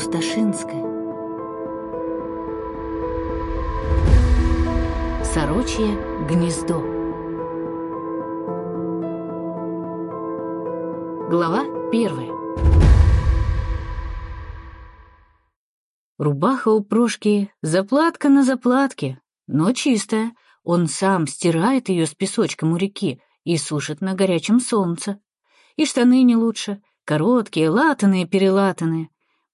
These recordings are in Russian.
Пустошинская. Сорочье гнездо. Глава первая. Рубаха у Прошки заплатка на заплатке, но чистая. Он сам стирает ее с песочком у реки и сушит на горячем солнце. И штаны не лучше, короткие, латаные-перелатанные.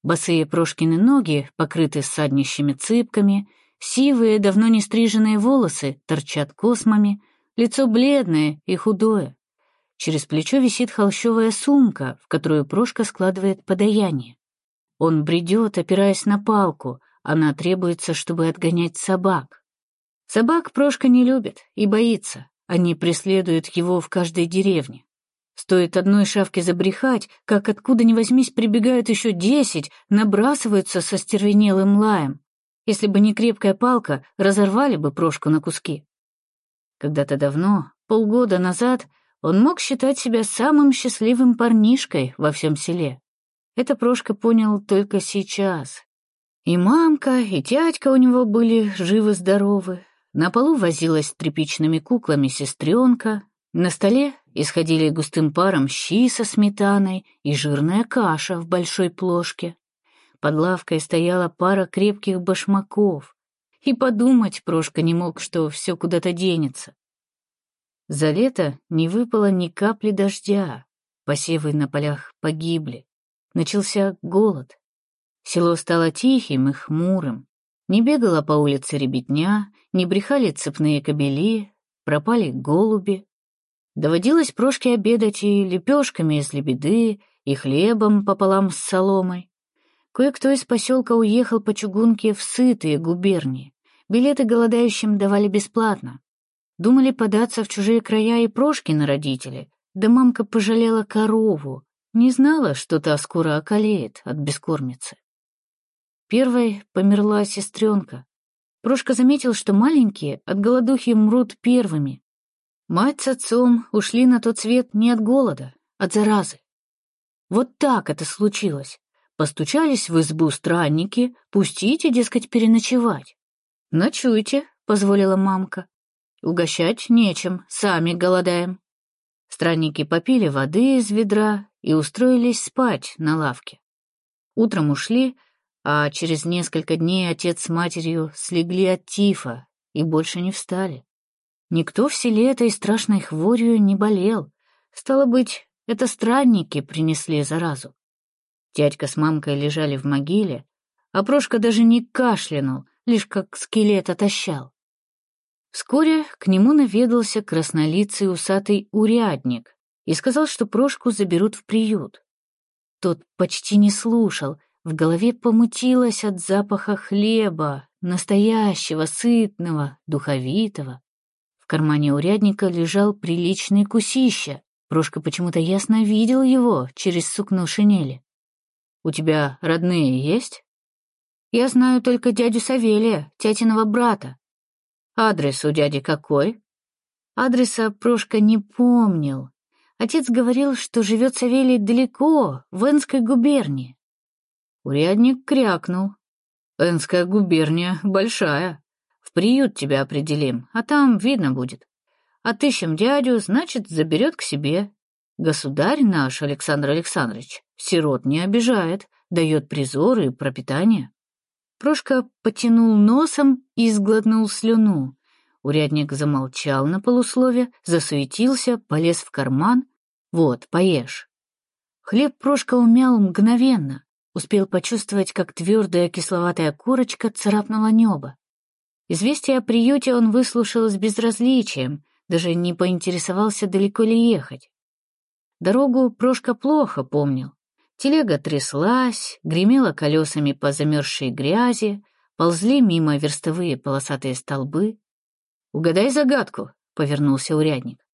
Босые Прошкины ноги покрыты саднищими цыпками, сивые, давно не стриженные волосы торчат космами, лицо бледное и худое. Через плечо висит холщовая сумка, в которую Прошка складывает подаяние. Он бредет, опираясь на палку, она требуется, чтобы отгонять собак. Собак Прошка не любит и боится, они преследуют его в каждой деревне. Стоит одной шавке забрехать, как откуда ни возьмись прибегают еще десять, набрасываются со стервенелым лаем. Если бы не крепкая палка, разорвали бы Прошку на куски. Когда-то давно, полгода назад, он мог считать себя самым счастливым парнишкой во всем селе. Это Прошка понял только сейчас. И мамка, и дядька у него были живы-здоровы. На полу возилась с тряпичными куклами сестренка, на столе исходили густым паром щи со сметаной и жирная каша в большой плошке. Под лавкой стояла пара крепких башмаков. И подумать Прошка не мог, что все куда-то денется. За лето не выпало ни капли дождя, посевы на полях погибли. Начался голод. Село стало тихим и хмурым. Не бегала по улице ребятня, не брехали цепные кобели, пропали голуби. Доводилось Прошке обедать и лепешками из лебеды, и хлебом пополам с соломой. Кое-кто из поселка уехал по чугунке в сытые губернии. Билеты голодающим давали бесплатно. Думали податься в чужие края и Прошкины родители, да мамка пожалела корову, не знала, что та скоро околеет от бескормицы. Первой померла сестренка. Прошка заметил, что маленькие от голодухи мрут первыми, Мать с отцом ушли на тот свет не от голода, от заразы. Вот так это случилось. Постучались в избу странники, пустите, дескать, переночевать. «Ночуйте», — позволила мамка. «Угощать нечем, сами голодаем». Странники попили воды из ведра и устроились спать на лавке. Утром ушли, а через несколько дней отец с матерью слегли от тифа и больше не встали. Никто в селе этой страшной хворью не болел. Стало быть, это странники принесли заразу. Дядька с мамкой лежали в могиле, а Прошка даже не кашлянул, лишь как скелет отощал. Вскоре к нему наведался краснолицый усатый урядник и сказал, что Прошку заберут в приют. Тот почти не слушал, в голове помутилось от запаха хлеба, настоящего, сытного, духовитого. В кармане урядника лежал приличный кусища. Прошка почему-то ясно видел его через сукно шинели. «У тебя родные есть?» «Я знаю только дядю Савелия, тятиного брата». «Адрес у дяди какой?» Адреса Прошка не помнил. Отец говорил, что живет Савелий далеко, в Энской губернии. Урядник крякнул. «Энская губерния большая. Приют тебя определим, а там видно будет. Отыщем дядю, значит, заберет к себе. Государь наш, Александр Александрович, сирот не обижает, дает призоры и пропитание. Прошка потянул носом и сглотнул слюну. Урядник замолчал на полуслове, засуетился, полез в карман. «Вот, поешь». Хлеб Прошка умял мгновенно, успел почувствовать, как твердая кисловатая корочка царапнула небо. Известие о приюте он выслушал с безразличием, даже не поинтересовался, далеко ли ехать. Дорогу Прошка плохо помнил. Телега тряслась, гремела колесами по замерзшей грязи, ползли мимо верстовые полосатые столбы. «Угадай загадку», — повернулся урядник.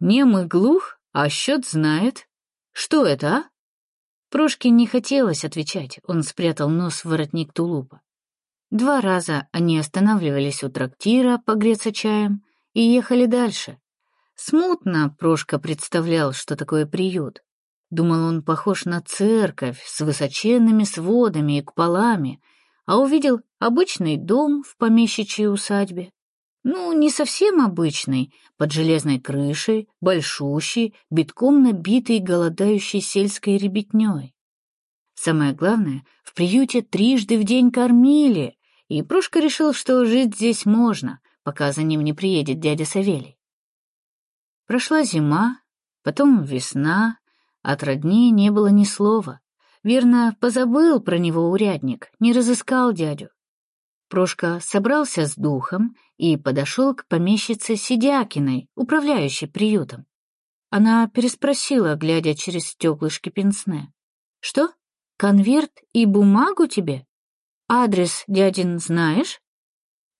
«Нем и глух, а счет знает. Что это, а?» Прошке не хотелось отвечать, он спрятал нос в воротник тулупа. Два раза они останавливались у трактира погреться чаем и ехали дальше. Смутно Прошка представлял, что такое приют. Думал, он похож на церковь с высоченными сводами и куполами, а увидел обычный дом в помещичьей усадьбе. Ну, не совсем обычный, под железной крышей, большущий, битком набитый голодающей сельской ребятней. Самое главное, в приюте трижды в день кормили, и Прошка решил, что жить здесь можно, пока за ним не приедет дядя Савелий. Прошла зима, потом весна, от родни не было ни слова. Верно, позабыл про него урядник, не разыскал дядю. Прошка собрался с духом и подошел к помещице Сидякиной, управляющей приютом. Она переспросила, глядя через стеклышки пенсне. «Что? Конверт и бумагу тебе? Адрес дядин знаешь?»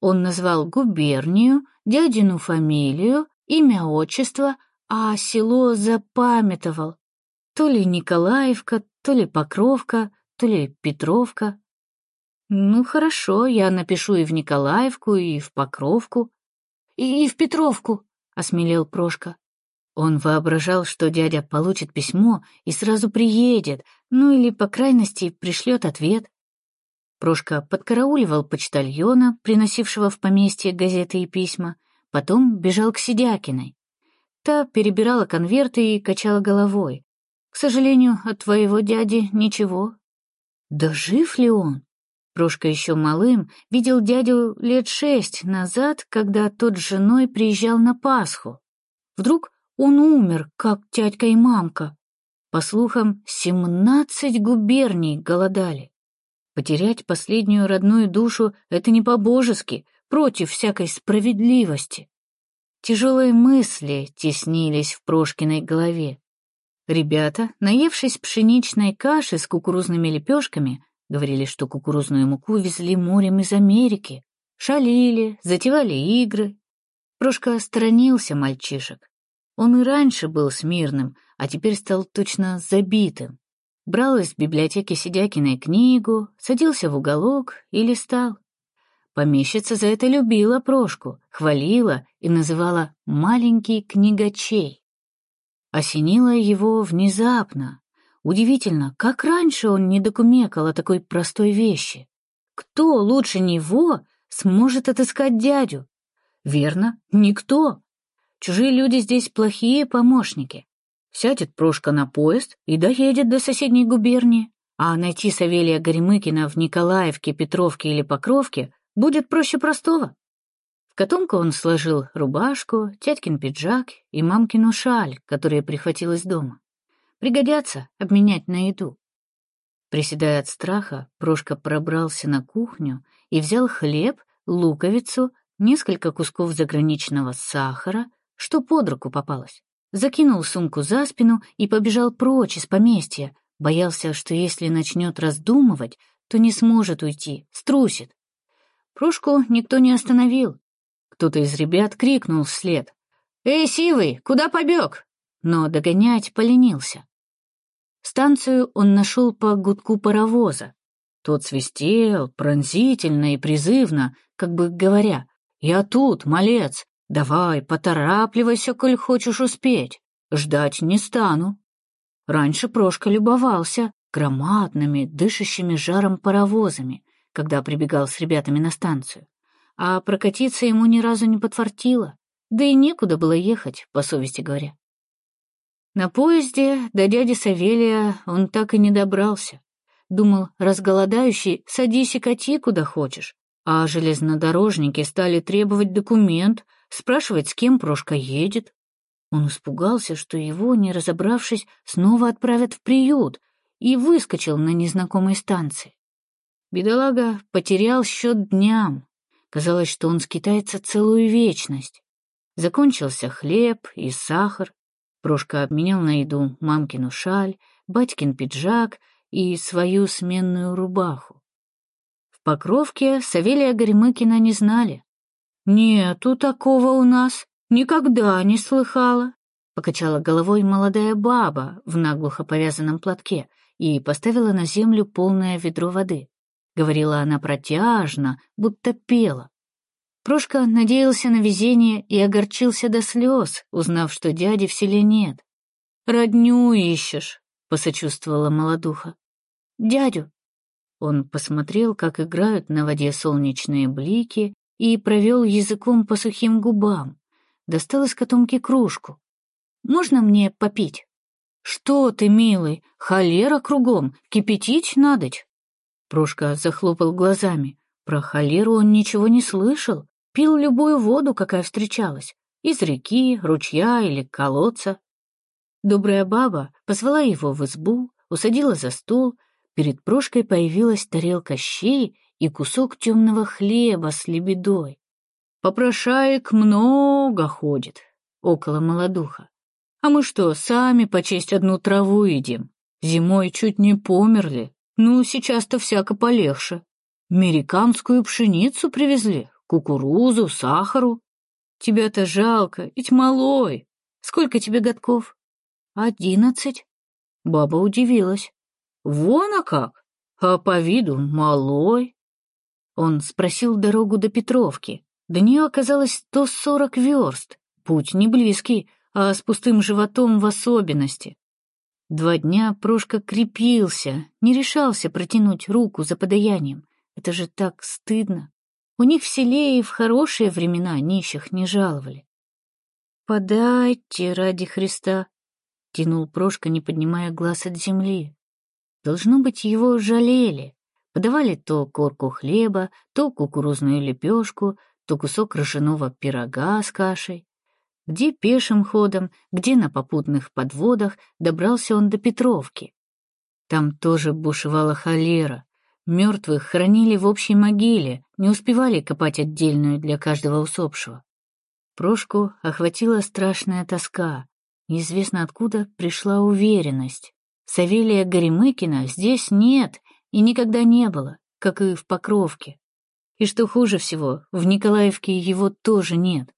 Он назвал губернию, дядину фамилию, имя, отчество, а село запамятовал. То ли Николаевка, то ли Покровка, то ли Петровка. Ну, хорошо, я напишу и в Николаевку, и в Покровку. И, и в Петровку, — осмелел Прошка. Он воображал, что дядя получит письмо и сразу приедет, ну или, по крайности, пришлет ответ. Прошка подкарауливал почтальона, приносившего в поместье газеты и письма, потом бежал к Сидякиной. Та перебирала конверты и качала головой. «К сожалению, от твоего дяди ничего». «Да жив ли он?» Прошка еще малым видел дядю лет шесть назад, когда тот с женой приезжал на Пасху. Вдруг он умер, как тядька и мамка. По слухам, семнадцать губерний голодали. Потерять последнюю родную душу — это не по-божески, против всякой справедливости. Тяжелые мысли теснились в Прошкиной голове. Ребята, наевшись пшеничной каши с кукурузными лепешками, Говорили, что кукурузную муку везли морем из Америки. Шалили, затевали игры. Прошка сторонился мальчишек. Он и раньше был смирным, а теперь стал точно забитым. Брал из библиотеки Сидякиной книгу, садился в уголок и листал. Помещица за это любила Прошку, хвалила и называла «маленький книгачей». Осенило его внезапно, Удивительно, как раньше он не докумекал о такой простой вещи. Кто лучше него сможет отыскать дядю? Верно, никто. Чужие люди здесь плохие помощники. Сядет Прошка на поезд и доедет до соседней губернии, а найти Савелия Горемыкина в Николаевке, Петровке или Покровке будет проще простого. В котомку он сложил рубашку, тяткин пиджак и мамкину шаль, которая прихватил из дома. Пригодятся обменять на еду. Приседая от страха, Прошка пробрался на кухню и взял хлеб, луковицу, несколько кусков заграничного сахара, что под руку попалось. Закинул сумку за спину и побежал прочь из поместья, боялся, что если начнет раздумывать, то не сможет уйти, струсит. Прошку никто не остановил. Кто-то из ребят крикнул вслед. «Эй, Сивый, куда побег?» Но догонять поленился. Станцию он нашел по гудку паровоза. Тот свистел пронзительно и призывно, как бы говоря, «Я тут, малец, давай, поторапливайся, коль хочешь успеть, ждать не стану». Раньше Прошка любовался громадными, дышащими жаром паровозами, когда прибегал с ребятами на станцию, а прокатиться ему ни разу не подфартило, да и некуда было ехать, по совести говоря. На поезде до дяди Савелия он так и не добрался. Думал, разголодающий, садись и кати куда хочешь. А железнодорожники стали требовать документ, спрашивать, с кем Прошка едет. Он испугался, что его, не разобравшись, снова отправят в приют, и выскочил на незнакомой станции. Бедолага потерял счет дням. Казалось, что он скитается целую вечность. Закончился хлеб и сахар, Прошка обменял на еду мамкину шаль, батькин пиджак и свою сменную рубаху. В Покровке Савелия Горемыкина не знали. «Нету такого у нас, никогда не слыхала», — покачала головой молодая баба в наглухо повязанном платке и поставила на землю полное ведро воды. Говорила она протяжно, будто пела. Прошка надеялся на везение и огорчился до слез, узнав, что дяди в селе нет. «Родню ищешь», — посочувствовала молодуха. «Дядю». Он посмотрел, как играют на воде солнечные блики, и провел языком по сухим губам. Достал из котомки кружку. «Можно мне попить?» «Что ты, милый, холера кругом, кипятить надоть!» Прошка захлопал глазами. Про холеру он ничего не слышал, пил любую воду, какая встречалась, из реки, ручья или колодца. Добрая баба позвала его в избу, усадила за стол, перед Прошкой появилась тарелка щей и кусок темного хлеба с лебедой. Попрошаек много ходит около молодуха. А мы что, сами по честь одну траву едим? Зимой чуть не померли. Ну, сейчас-то всяко полегче. Американскую пшеницу привезли, кукурузу, сахару. Тебя-то жалко, ведь малой. Сколько тебе годков? Одиннадцать. Баба удивилась. Вон а как? А по виду малой. Он спросил дорогу до Петровки. До нее оказалось сто сорок верст. Путь не близкий, а с пустым животом в особенности. Два дня Прошка крепился, не решался протянуть руку за подаянием. Это же так стыдно. У них в селе и в хорошие времена нищих не жаловали. «Подайте ради Христа», — тянул Прошка, не поднимая глаз от земли. Должно быть, его жалели. Подавали то корку хлеба, то кукурузную лепешку, то кусок ржаного пирога с кашей. Где пешим ходом, где на попутных подводах добрался он до Петровки. Там тоже бушевала холера. Мертвых хранили в общей могиле, не успевали копать отдельную для каждого усопшего. Прошку охватила страшная тоска. Неизвестно откуда пришла уверенность. Савелия Горемыкина здесь нет и никогда не было, как и в Покровке. И что хуже всего, в Николаевке его тоже нет.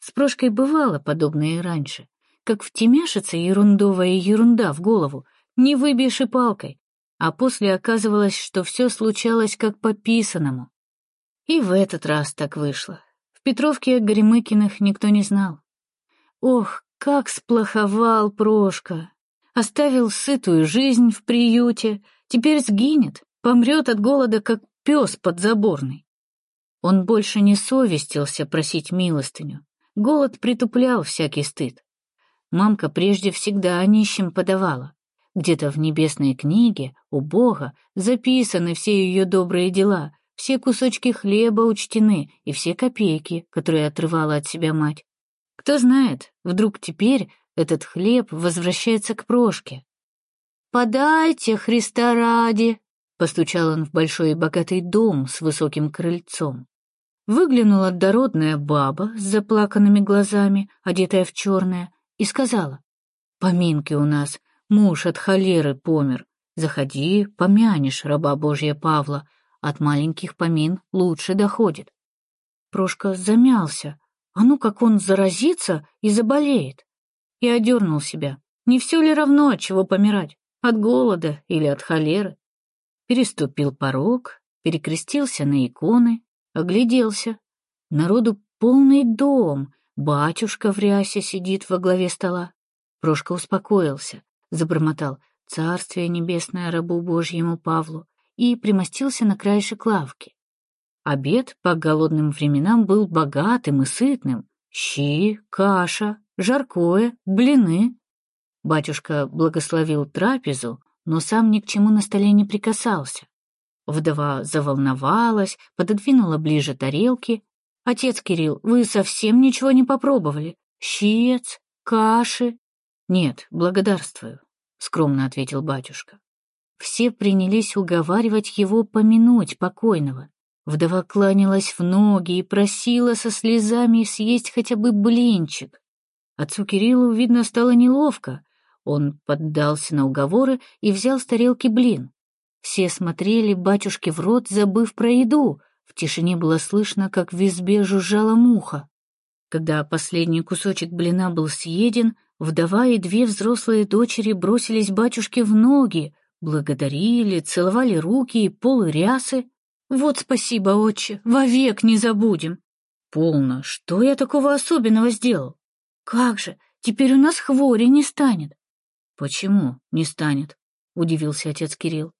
С Прошкой бывало подобное и раньше. Как втемяшится ерундовая ерунда в голову, не выбьешь и палкой. А после оказывалось, что все случалось как по писанному. И в этот раз так вышло. В Петровке Горемыкиных никто не знал. Ох, как сплоховал Прошка! Оставил сытую жизнь в приюте, теперь сгинет, помрет от голода, как пес подзаборный. Он больше не совестился просить милостыню. Голод притуплял всякий стыд. Мамка прежде всегда о нищем подавала. Где-то в небесной книге у Бога записаны все ее добрые дела, все кусочки хлеба учтены и все копейки, которые отрывала от себя мать. Кто знает, вдруг теперь этот хлеб возвращается к Прошке. «Подайте, Христа ради!» — постучал он в большой и богатый дом с высоким крыльцом. Выглянула дородная баба с заплаканными глазами, одетая в черное, и сказала, «Поминки у нас, муж от холеры помер. Заходи, помянешь раба Божья Павла, от маленьких помин лучше доходит». Прошка замялся, а ну как он заразится и заболеет. И одернул себя. Не все ли равно, от чего помирать, от голода или от холеры? Переступил порог, перекрестился на иконы, Огляделся. Народу полный дом. Батюшка в рясе сидит во главе стола. Прошка успокоился, забормотал «Царствие небесное рабу Божьему Павлу» и примостился на краешек лавки. Обед по голодным временам был богатым и сытным. Щи, каша, жаркое, блины. Батюшка благословил трапезу, но сам ни к чему на столе не прикасался. Вдова заволновалась, пододвинула ближе тарелки. «Отец Кирилл, вы совсем ничего не попробовали? Щец, каши?» «Нет, благодарствую», — скромно ответил батюшка. Все принялись уговаривать его помянуть покойного. Вдова кланялась в ноги и просила со слезами съесть хотя бы блинчик. Отцу Кириллу, видно, стало неловко. Он поддался на уговоры и взял с тарелки блин. Все смотрели батюшке в рот, забыв про еду. В тишине было слышно, как в избе жужжала муха. Когда последний кусочек блина был съеден, вдова и две взрослые дочери бросились батюшке в ноги, благодарили, целовали руки и полы рясы. «Вот спасибо, отче, вовек не забудем!» «Полно, что я такого особенного сделал?» «Как же, теперь у нас хвори не станет!» Почему не станет? Удивился отец Кирилл.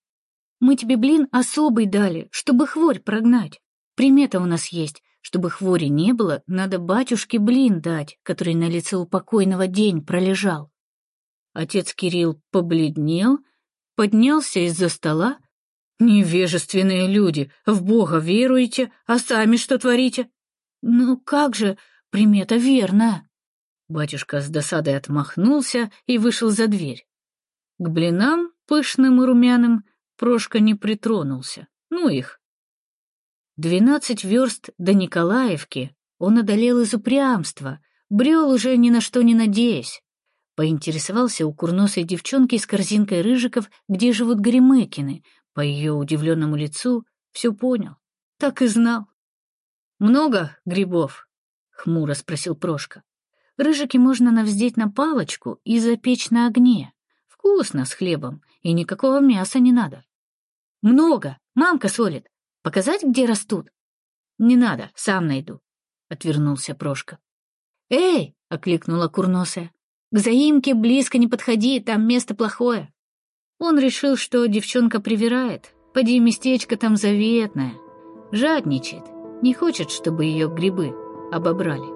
Мы тебе блин особый дали, чтобы хворь прогнать. Примета у нас есть. Чтобы хвори не было, надо батюшке блин дать, который на лице у покойного день пролежал. Отец Кирилл побледнел, поднялся из-за стола. «Невежественные люди, в Бога веруете, а сами что творите?» «Ну как же, примета верная!» Батюшка с досадой отмахнулся и вышел за дверь. К блинам, пышным и румяным, Прошка не притронулся. Ну их. Двенадцать верст до Николаевки он одолел из упрямства, брел уже ни на что не надеясь. Поинтересовался у курносой девчонки с корзинкой рыжиков, где живут Горемыкины. По ее удивленному лицу все понял. Так и знал. «Много грибов?» — хмуро спросил Прошка. «Рыжики можно навздеть на палочку и запечь на огне. Вкусно с хлебом, и никакого мяса не надо». «Много! Мамка солит. Показать, где растут?» «Не надо, сам найду», — отвернулся Прошка. «Эй!» — окликнула курносая. К заимке близко не подходи, там место плохое. Он решил, что девчонка привирает. Поди, местечко там заветное. Жадничает. Не хочет, чтобы ее грибы обобрали.